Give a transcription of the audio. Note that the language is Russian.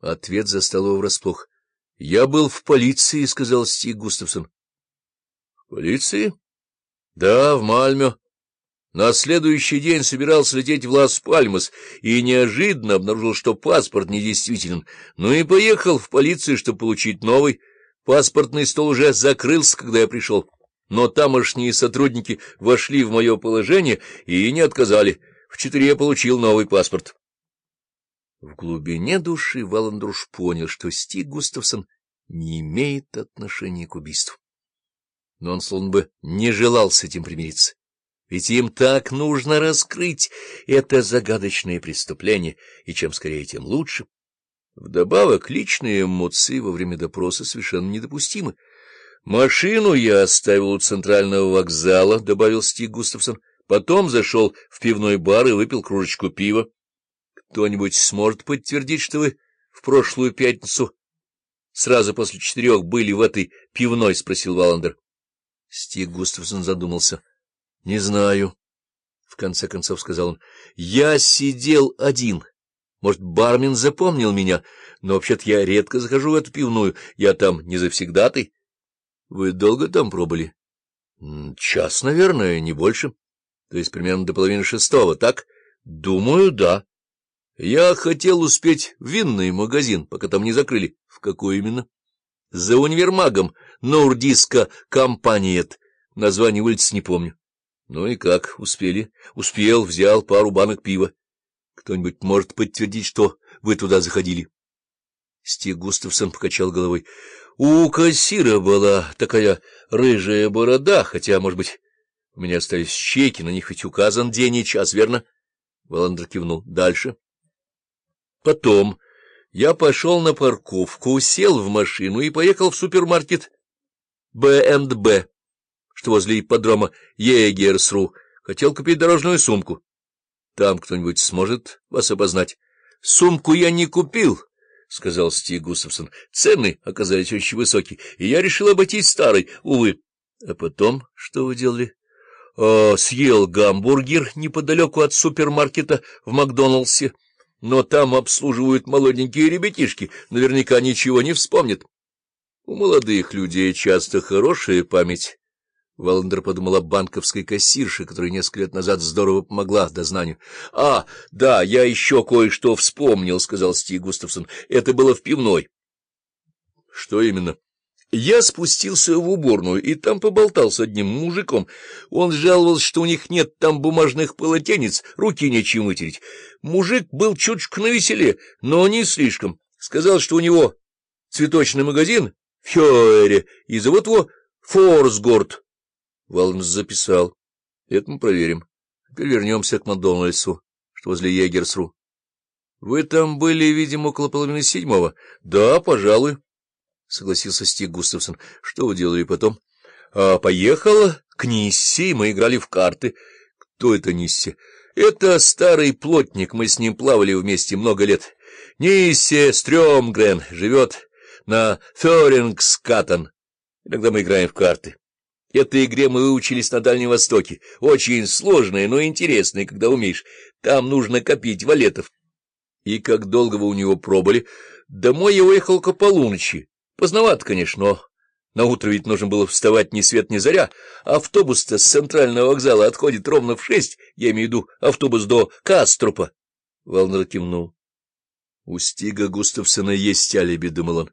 Ответ застал его врасплох. — Я был в полиции, — сказал Стиг Густавсон. — В полиции? — Да, в Мальме. На следующий день собирался лететь в Лас-Пальмас и неожиданно обнаружил, что паспорт недействителен. Ну и поехал в полицию, чтобы получить новый. Паспортный стол уже закрылся, когда я пришел. Но тамошние сотрудники вошли в мое положение и не отказали. В четыре я получил новый паспорт. В глубине души Валандруш понял, что Стиг Густавсон не имеет отношения к убийству. Но он словно бы не желал с этим примириться. Ведь им так нужно раскрыть это загадочное преступление, и чем скорее, тем лучше. Вдобавок, личные эмоции во время допроса совершенно недопустимы. «Машину я оставил у центрального вокзала», — добавил Стиг Густавсон. «Потом зашел в пивной бар и выпил кружечку пива. Кто-нибудь сможет подтвердить, что вы в прошлую пятницу сразу после четырех были в этой пивной? — спросил Валандер. Стиг Густавсон задумался. — Не знаю, — в конце концов сказал он. — Я сидел один. Может, бармен запомнил меня, но вообще-то я редко захожу в эту пивную. Я там не завсегдатый. — Вы долго там пробыли? — Час, наверное, не больше. То есть примерно до половины шестого, так? — Думаю, да. Я хотел успеть в винный магазин, пока там не закрыли. В какой именно? За универмагом. Нордиска компаниет. Название улицы не помню. Ну и как, успели? Успел, взял пару банок пива. Кто-нибудь может подтвердить, что вы туда заходили? Стив Густавсон покачал головой. У кассира была такая рыжая борода, хотя, может быть, у меня остались чеки, на них ведь указан день и час, верно? Валандер кивнул. Дальше. Потом я пошел на парковку, сел в машину и поехал в супермаркет Б&Б, что возле ипподрома Егерсру. Хотел купить дорожную сумку. Там кто-нибудь сможет вас опознать. — Сумку я не купил, — сказал Стив Густавсон. Цены оказались очень высокие, и я решил обойтись старой, увы. — А потом что вы делали? — Съел гамбургер неподалеку от супермаркета в Макдоналдсе но там обслуживают молоденькие ребятишки, наверняка ничего не вспомнят. У молодых людей часто хорошая память. Валандер подумал о банковской кассирше, которая несколько лет назад здорово помогла дознанию. — А, да, я еще кое-что вспомнил, — сказал Стив Густавсон. — Это было в пивной. — Что именно? Я спустился в уборную и там поболтал с одним мужиком. Он жаловался, что у них нет там бумажных полотенец, руки нечем вытереть. Мужик был чуточку навеселе, но не слишком. Сказал, что у него цветочный магазин в Хёэре, и зовут его Форсгорд. Валмс записал. Это мы проверим. Теперь вернемся к Макдональдсу, что возле Егерсру. Вы там были, видимо, около половины седьмого. Да, пожалуй. — согласился Стиг Густавсон. — Что вы делали потом? — А поехала к Ниссе, и мы играли в карты. — Кто это Ниссе? — Это старый плотник, мы с ним плавали вместе много лет. Ниссе Стрёмгрен живет на Фёрингскатон. Иногда мы играем в карты. Этой игре мы выучились на Дальнем Востоке. Очень сложная, но интересная, когда умеешь. Там нужно копить валетов. И как долго вы у него пробыли? Домой я уехал к полуночи. Поздновато, конечно, но на утро ведь нужно было вставать ни свет ни заря. Автобус-то с центрального вокзала отходит ровно в шесть, я имею в виду автобус до Каструпа. Валнер кивнул. У Стига Густавсона есть алиби, думал он.